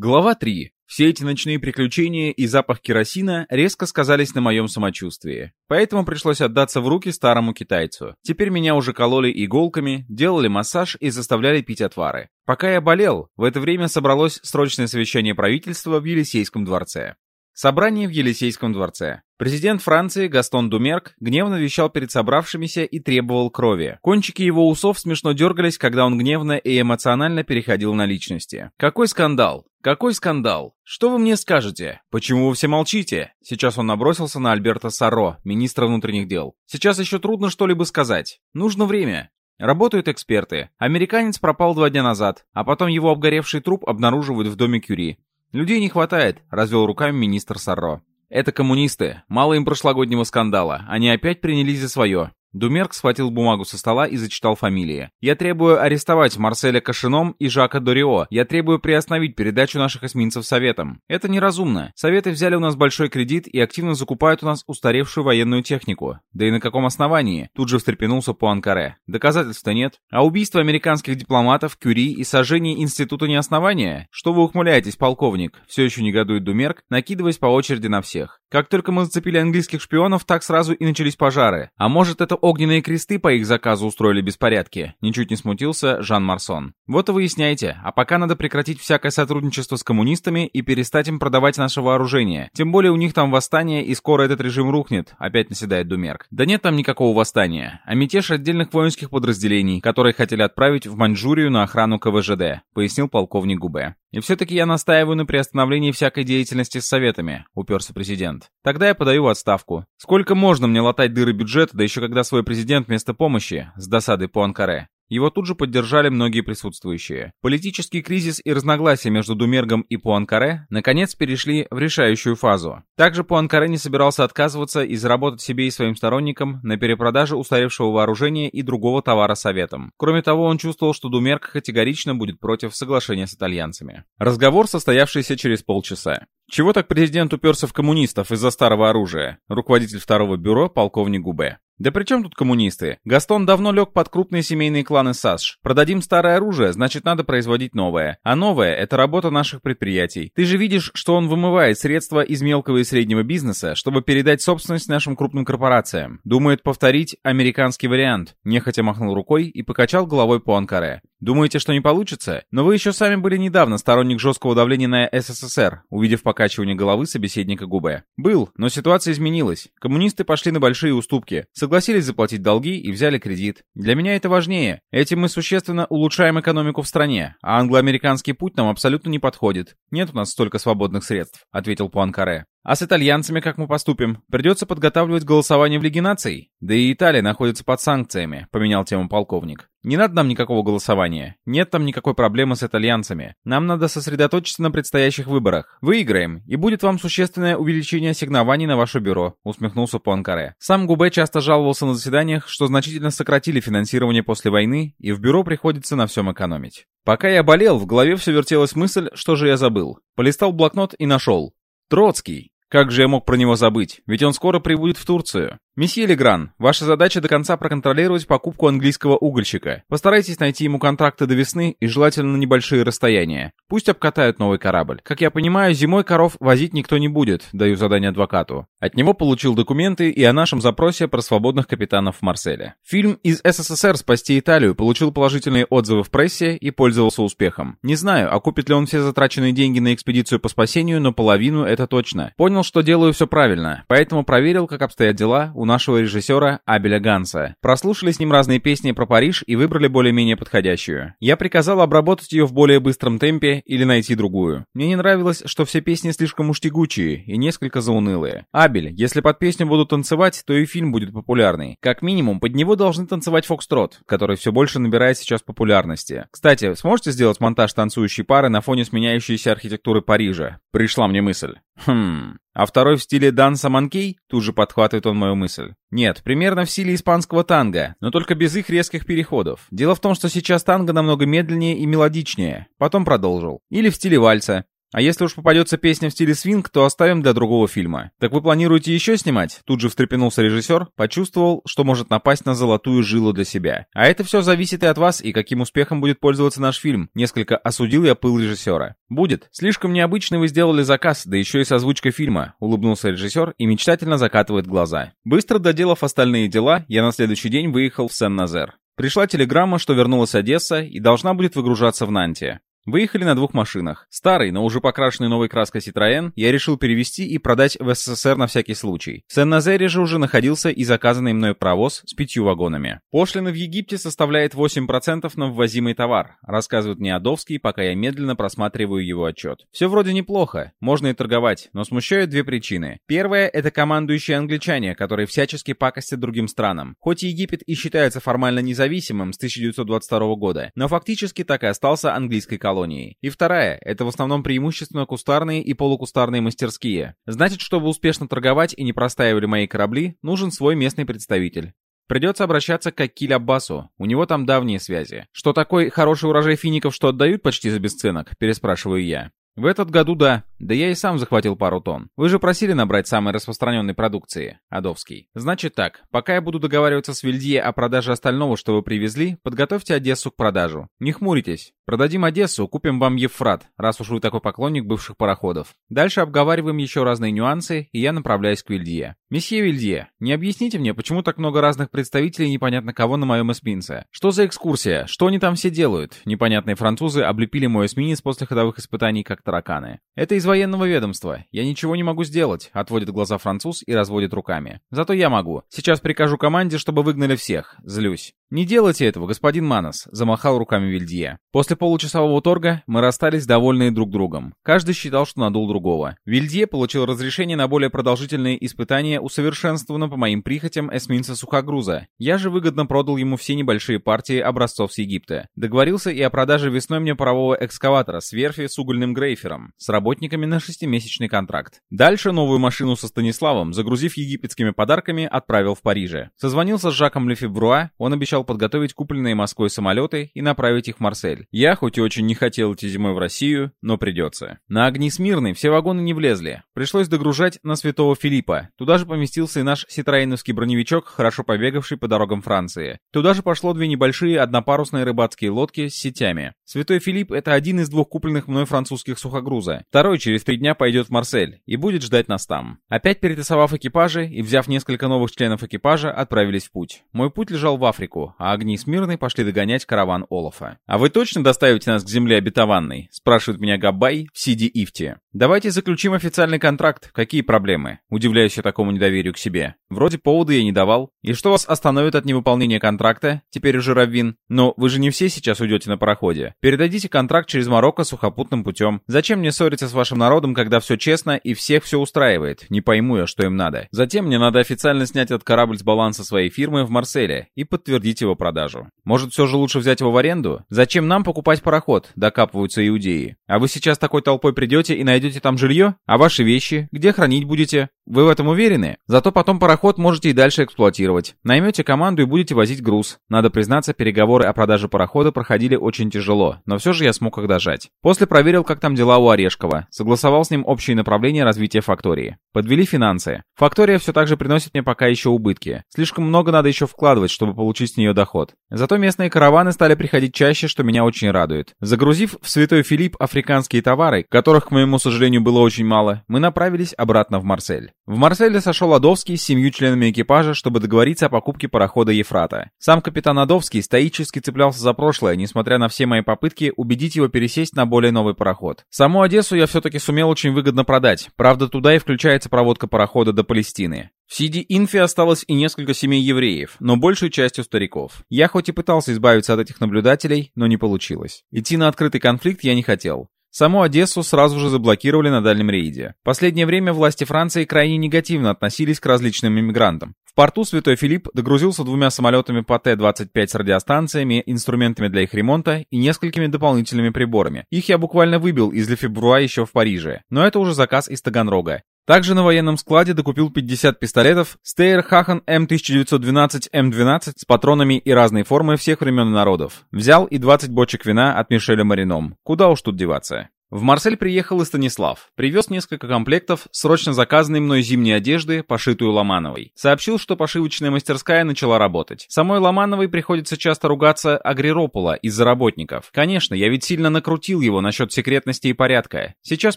Глава 3. Все эти ночные приключения и запах керосина резко сказались на моем самочувствии. Поэтому пришлось отдаться в руки старому китайцу. Теперь меня уже кололи иголками, делали массаж и заставляли пить отвары. Пока я болел, в это время собралось срочное совещание правительства в Елисейском дворце. Собрание в Елисейском дворце. Президент Франции Гастон Думерк гневно вещал перед собравшимися и требовал крови. Кончики его усов смешно дергались, когда он гневно и эмоционально переходил на личности. Какой скандал! Какой скандал! Что вы мне скажете? Почему вы все молчите? Сейчас он набросился на Альберта Саро, министра внутренних дел. Сейчас еще трудно что-либо сказать. Нужно время. Работают эксперты. Американец пропал два дня назад, а потом его обгоревший труп обнаруживают в доме Кюри. «Людей не хватает», — развел руками министр Сарро. «Это коммунисты. Мало им прошлогоднего скандала. Они опять принялись за свое. Думерк схватил бумагу со стола и зачитал фамилии. «Я требую арестовать Марселя Кашином и Жака Дорио. Я требую приостановить передачу наших эсминцев Советам. Это неразумно. Советы взяли у нас большой кредит и активно закупают у нас устаревшую военную технику. Да и на каком основании?» Тут же встрепенулся Пуанкаре. «Доказательств-то нет. А убийство американских дипломатов, Кюри и сожжение института не основания? Что вы ухмыляетесь, полковник?» Все еще негодует Думерк, накидываясь по очереди на всех. «Как только мы зацепили английских шпионов, так сразу и начались пожары. А может, это огненные кресты по их заказу устроили беспорядки, ничуть не смутился Жан Марсон. Вот и выясняйте, а пока надо прекратить всякое сотрудничество с коммунистами и перестать им продавать наше вооружение. Тем более у них там восстание и скоро этот режим рухнет, опять наседает Думерк. Да нет там никакого восстания, а мятеж отдельных воинских подразделений, которые хотели отправить в Маньчжурию на охрану КВЖД, пояснил полковник Губе. «И все-таки я настаиваю на приостановлении всякой деятельности с советами», — уперся президент. «Тогда я подаю в отставку. Сколько можно мне латать дыры бюджета, да еще когда свой президент вместо помощи?» — с досадой по Анкаре. Его тут же поддержали многие присутствующие. Политический кризис и разногласия между Думергом и Пуанкаре наконец перешли в решающую фазу. Также Пуанкаре не собирался отказываться и заработать себе и своим сторонникам на перепродаже устаревшего вооружения и другого товара советам. Кроме того, он чувствовал, что Думерг категорично будет против соглашения с итальянцами. Разговор, состоявшийся через полчаса. Чего так президент уперся в коммунистов из-за старого оружия? Руководитель второго бюро, полковник Губе. Да при чем тут коммунисты? Гастон давно лег под крупные семейные кланы САСШ. Продадим старое оружие, значит надо производить новое. А новое — это работа наших предприятий. Ты же видишь, что он вымывает средства из мелкого и среднего бизнеса, чтобы передать собственность нашим крупным корпорациям. Думает повторить американский вариант. Нехотя махнул рукой и покачал головой по Анкаре. Думаете, что не получится? Но вы еще сами были недавно сторонник жесткого давления на СССР, увидев покачивание головы собеседника Губе. Был, но ситуация изменилась. Коммунисты пошли на большие уступки, согласились заплатить долги и взяли кредит. Для меня это важнее. Этим мы существенно улучшаем экономику в стране, а англо-американский путь нам абсолютно не подходит. Нет у нас столько свободных средств, ответил Пуанкаре. А с итальянцами как мы поступим? Придется подготавливать голосование в Лиге наций? Да и Италия находится под санкциями, поменял тему полковник. Не надо нам никакого голосования. Нет там никакой проблемы с итальянцами. Нам надо сосредоточиться на предстоящих выборах. Выиграем, и будет вам существенное увеличение ассигнований на ваше бюро, усмехнулся Пуанкаре. Сам Губе часто жаловался на заседаниях, что значительно сократили финансирование после войны, и в бюро приходится на всем экономить. Пока я болел, в голове все вертелась мысль, что же я забыл. Полистал блокнот и нашел. Троцкий. Как же я мог про него забыть? Ведь он скоро прибудет в Турцию. «Месье Легран, ваша задача до конца проконтролировать покупку английского угольщика. Постарайтесь найти ему контракты до весны и желательно на небольшие расстояния. Пусть обкатают новый корабль. Как я понимаю, зимой коров возить никто не будет, даю задание адвокату. От него получил документы и о нашем запросе про свободных капитанов в Марселе. Фильм из СССР «Спасти Италию» получил положительные отзывы в прессе и пользовался успехом. Не знаю, окупит ли он все затраченные деньги на экспедицию по спасению, но половину это точно. Понял, что делаю все правильно, поэтому проверил, как обстоят дела у нашего режиссера Абеля Ганса. Прослушали с ним разные песни про Париж и выбрали более-менее подходящую. Я приказал обработать ее в более быстром темпе или найти другую. Мне не нравилось, что все песни слишком уж тягучие и несколько заунылые. Абель, если под песню будут танцевать, то и фильм будет популярный. Как минимум, под него должны танцевать Фокстрот, который все больше набирает сейчас популярности. Кстати, сможете сделать монтаж танцующей пары на фоне сменяющейся архитектуры Парижа? Пришла мне мысль. Хм, а второй в стиле данса манкей? Тут же подхватывает он мою мысль. Нет, примерно в стиле испанского танго, но только без их резких переходов. Дело в том, что сейчас танго намного медленнее и мелодичнее. Потом продолжил. Или в стиле вальса. А если уж попадется песня в стиле свинг, то оставим для другого фильма. Так вы планируете еще снимать? Тут же встрепенулся режиссер, почувствовал, что может напасть на золотую жилу для себя. А это все зависит и от вас, и каким успехом будет пользоваться наш фильм. Несколько осудил я пыл режиссера. Будет. Слишком необычно вы сделали заказ, да еще и с озвучкой фильма, улыбнулся режиссер и мечтательно закатывает глаза. Быстро доделав остальные дела, я на следующий день выехал в Сен-Назер. Пришла телеграмма, что вернулась Одесса и должна будет выгружаться в Нанте. Выехали на двух машинах. Старый, но уже покрашенный новой краской Citroën я решил перевести и продать в СССР на всякий случай. В Сен-Назере же уже находился и заказанный мной провоз с пятью вагонами. Пошлина в Египте составляет 8% на ввозимый товар, рассказывает мне Адовский, пока я медленно просматриваю его отчет. Все вроде неплохо, можно и торговать, но смущают две причины. Первая — это командующие англичане, которые всячески пакостят другим странам. Хоть Египет и считается формально независимым с 1922 года, но фактически так и остался английской колонией колонией. И вторая — это в основном преимущественно кустарные и полукустарные мастерские. Значит, чтобы успешно торговать и не простаивали мои корабли, нужен свой местный представитель. Придется обращаться к Акиль Аббасу, у него там давние связи. Что такой хороший урожай фиников, что отдают почти за бесценок, переспрашиваю я. В этот году да. Да я и сам захватил пару тонн. Вы же просили набрать самой распространенной продукции, Адовский. Значит так, пока я буду договариваться с Вильдье о продаже остального, что вы привезли, подготовьте Одессу к продажу. Не хмуритесь. Продадим Одессу, купим вам Евфрат, раз уж вы такой поклонник бывших пароходов. Дальше обговариваем еще разные нюансы, и я направляюсь к Вильдье. Месье Вильдье, не объясните мне, почему так много разных представителей непонятно кого на моем эсминце? Что за экскурсия? Что они там все делают? Непонятные французы облепили мой эсминец после ходовых испытаний как тараканы. Это из военного ведомства. Я ничего не могу сделать, отводит глаза француз и разводит руками. Зато я могу. Сейчас прикажу команде, чтобы выгнали всех. Злюсь. «Не делайте этого, господин Манос», — замахал руками Вильдье. После получасового торга мы расстались довольные друг другом. Каждый считал, что надул другого. Вильдье получил разрешение на более продолжительные испытания усовершенствовано по моим прихотям эсминца сухогруза. Я же выгодно продал ему все небольшие партии образцов с Египта. Договорился и о продаже весной мне парового экскаватора с верфи с угольным грейфером, с работниками на шестимесячный контракт. Дальше новую машину со Станиславом, загрузив египетскими подарками, отправил в Париже. Созвонился с Жаком Лефебруа, он обещал подготовить купленные Москвой самолеты и направить их в Марсель. Я хоть и очень не хотел идти зимой в Россию, но придется. На огни Смирны все вагоны не влезли. Пришлось догружать на Святого Филиппа. Туда же поместился и наш ситроеновский броневичок, хорошо побегавший по дорогам Франции. Туда же пошло две небольшие однопарусные рыбацкие лодки с сетями. Святой Филипп — это один из двух купленных мной французских сухогруза. Второй через три дня пойдет в Марсель и будет ждать нас там. Опять перетасовав экипажи и взяв несколько новых членов экипажа, отправились в путь. Мой путь лежал в Африку, а огни Смирны пошли догонять караван Олафа. «А вы точно доставите нас к земле обетованной?» — спрашивает меня Габай в Сиди Ифте. «Давайте заключим официальный контракт. Какие проблемы?» Удивляюсь я такому недоверию к себе. Вроде повода я не давал. И что вас остановит от невыполнения контракта? Теперь уже Раввин. Но вы же не все сейчас уйдете на пароходе. Передадите контракт через Марокко сухопутным путем. Зачем мне ссориться с вашим народом, когда все честно и всех все устраивает? Не пойму я, что им надо. Затем мне надо официально снять этот корабль с баланса своей фирмы в Марселе и подтвердить его продажу. Может, все же лучше взять его в аренду? Зачем нам покупать пароход? Докапываются иудеи. А вы сейчас такой толпой придете и найдете там жилье? А ваши вещи? Где хранить будете? Вы в этом уверены? Зато потом пароход можете и дальше эксплуатировать. Наймете команду и будете возить груз. Надо признаться, переговоры о продаже парохода проходили очень тяжело, но все же я смог их дожать. После проверил, как там дела у Орешкова. Согласовал с ним общие направления развития фактории. Подвели финансы. Фактория все так же приносит мне пока еще убытки. Слишком много надо еще вкладывать, чтобы получить с нее доход. Зато местные караваны стали приходить чаще, что меня очень радует. Загрузив в Святой Филипп африканские товары, которых, к моему сожалению, было очень мало, мы направились обратно в Марсель. В Марселе сошел Адовский с семью членами экипажа, чтобы договориться о покупке парохода Ефрата. Сам капитан Адовский стоически цеплялся за прошлое, несмотря на все мои попытки убедить его пересесть на более новый пароход. Саму Одессу я все-таки сумел очень выгодно продать, правда туда и включается проводка парохода до Палестины. В Сиди-Инфи осталось и несколько семей евреев, но большей частью стариков. Я хоть и пытался избавиться от этих наблюдателей, но не получилось. Идти на открытый конфликт я не хотел. Саму Одессу сразу же заблокировали на дальнем рейде. Последнее время власти Франции крайне негативно относились к различным иммигрантам. В порту Святой Филипп догрузился двумя самолетами по Т-25 с радиостанциями, инструментами для их ремонта и несколькими дополнительными приборами. Их я буквально выбил из Лефебруа еще в Париже. Но это уже заказ из Таганрога. Также на военном складе докупил 50 пистолетов Стейрхахен М1912М12 с патронами и разной формой всех времен и народов. Взял и 20 бочек вина от Мишеля Марином. Куда уж тут деваться. В Марсель приехал и Станислав. Привез несколько комплектов срочно заказанной мной зимней одежды, пошитую Ломановой. Сообщил, что пошивочная мастерская начала работать. Самой Ломановой приходится часто ругаться Агриропула из-за работников. Конечно, я ведь сильно накрутил его насчет секретности и порядка. Сейчас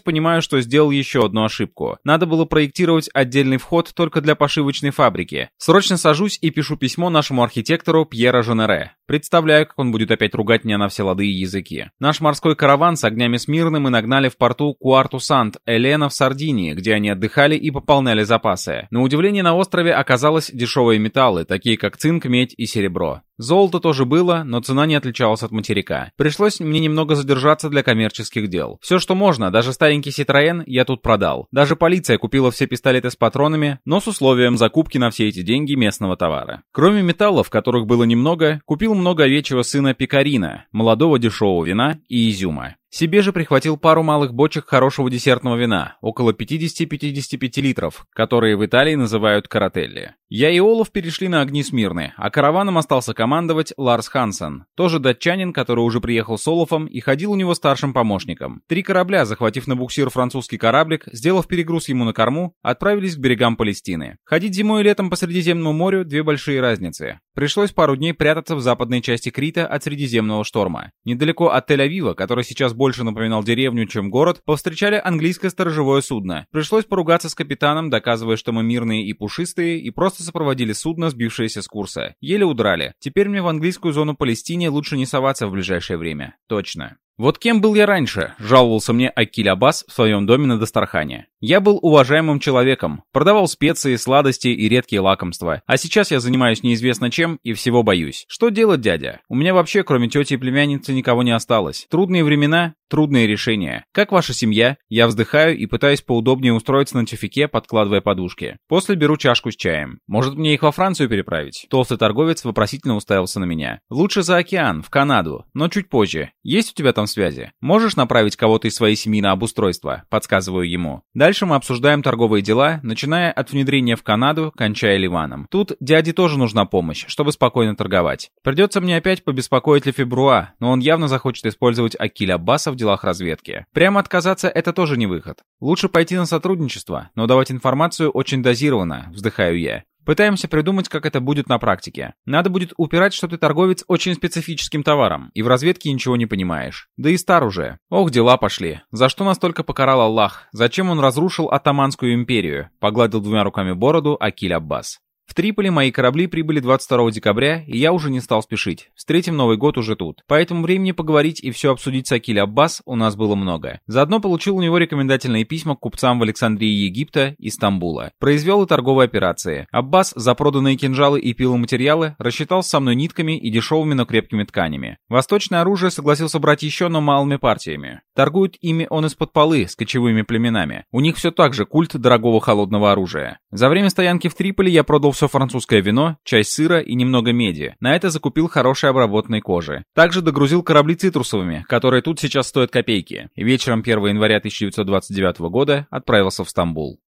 понимаю, что сделал еще одну ошибку. Надо было проектировать отдельный вход только для пошивочной фабрики. Срочно сажусь и пишу письмо нашему архитектору Пьера Женере. Представляю, как он будет опять ругать меня на все лады и языки. Наш морской караван с огнями Смирны мы нагнали в порту Куарту-Сант, Элена в Сардинии, где они отдыхали и пополняли запасы. На удивление на острове оказалось дешевые металлы, такие как цинк, медь и серебро. Золото тоже было, но цена не отличалась от материка. Пришлось мне немного задержаться для коммерческих дел. Все, что можно, даже старенький Citroën я тут продал. Даже полиция купила все пистолеты с патронами, но с условием закупки на все эти деньги местного товара. Кроме металлов, которых было немного, купил много овечьего сына Пикарина, молодого дешевого вина и изюма. Себе же прихватил пару малых бочек хорошего десертного вина, около 50-55 литров, которые в Италии называют карателли. Я и Олаф перешли на огни Смирны, а караваном остался командовать Ларс Хансен, тоже датчанин, который уже приехал с Олафом и ходил у него старшим помощником. Три корабля, захватив на буксир французский кораблик, сделав перегруз ему на корму, отправились к берегам Палестины. Ходить зимой и летом по Средиземному морю – две большие разницы. Пришлось пару дней прятаться в западной части Крита от Средиземного шторма. Недалеко от Тель-Авива, который сейчас больше напоминал деревню, чем город, повстречали английское сторожевое судно. Пришлось поругаться с капитаном, доказывая, что мы мирные и пушистые, и просто сопроводили судно, сбившееся с курса. Еле удрали. Теперь мне в английскую зону Палестины лучше не соваться в ближайшее время. Точно. Вот кем был я раньше, жаловался мне Акиль Аббас в своем доме на Дастархане. Я был уважаемым человеком, продавал специи, сладости и редкие лакомства. А сейчас я занимаюсь неизвестно чем и всего боюсь. Что делать, дядя? У меня вообще, кроме тети и племянницы, никого не осталось. Трудные времена, трудные решения. Как ваша семья? Я вздыхаю и пытаюсь поудобнее устроиться на тюфике, подкладывая подушки. После беру чашку с чаем. Может мне их во Францию переправить? Толстый торговец вопросительно уставился на меня. Лучше за океан, в Канаду, но чуть позже. Есть у тебя там связи? Можешь направить кого-то из своей семьи на обустройство? Подсказываю ему. Дальше мы обсуждаем торговые дела, начиная от внедрения в Канаду, кончая Ливаном. Тут дяде тоже нужна помощь, чтобы спокойно торговать. Придется мне опять побеспокоить Лефебруа, но он явно захочет использовать Акиля Аббаса в делах разведки. Прямо отказаться это тоже не выход. Лучше пойти на сотрудничество, но давать информацию очень дозированно, вздыхаю я. Пытаемся придумать, как это будет на практике. Надо будет упирать, что ты торговец очень специфическим товаром, и в разведке ничего не понимаешь. Да и стар уже. Ох, дела пошли. За что настолько покарал Аллах? Зачем он разрушил Атаманскую империю? Погладил двумя руками бороду Акиль Аббас. В Триполи мои корабли прибыли 22 декабря, и я уже не стал спешить. Встретим Новый год уже тут. Поэтому времени поговорить и все обсудить с Акиль Аббас у нас было много. Заодно получил у него рекомендательные письма к купцам в Александрии Египта и Стамбула. Произвел и торговые операции. Аббас за проданные кинжалы и пиломатериалы рассчитал со мной нитками и дешевыми, но крепкими тканями. Восточное оружие согласился брать еще, но малыми партиями. Торгует ими он из-под полы с кочевыми племенами. У них все так же культ дорогого холодного оружия. За время стоянки в Триполи я продал все французское вино, часть сыра и немного меди. На это закупил хорошей обработанной кожи. Также догрузил корабли цитрусовыми, которые тут сейчас стоят копейки. Вечером 1 января 1929 года отправился в Стамбул.